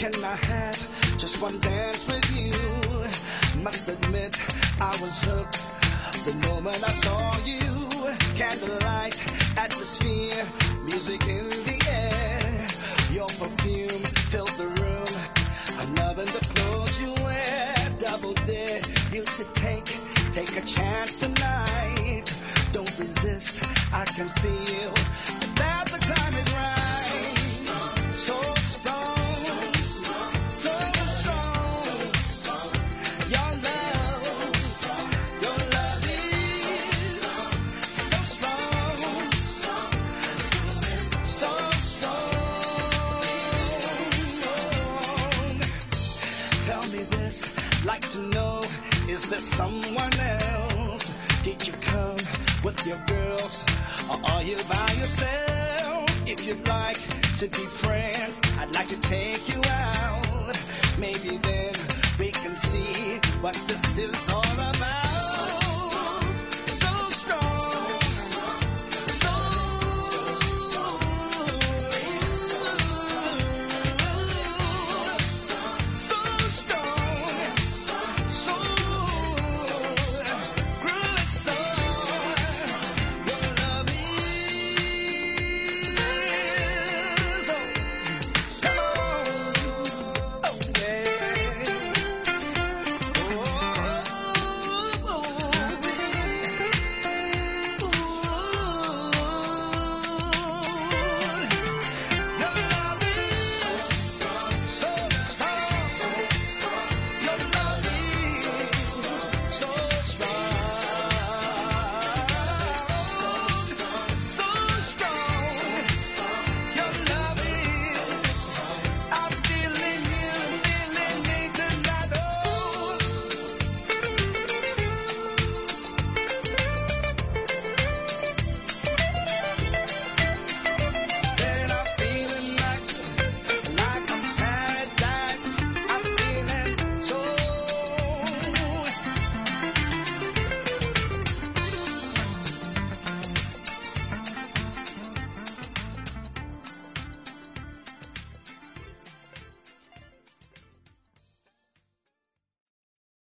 have just one dance with you. Must admit, I was hooked the moment I saw you. Candlelight, atmosphere, music in the air. There someone else? Did you come with your girls, or are you by yourself? If you'd like to be friends, I'd like to take you out. Maybe then we can see what this is all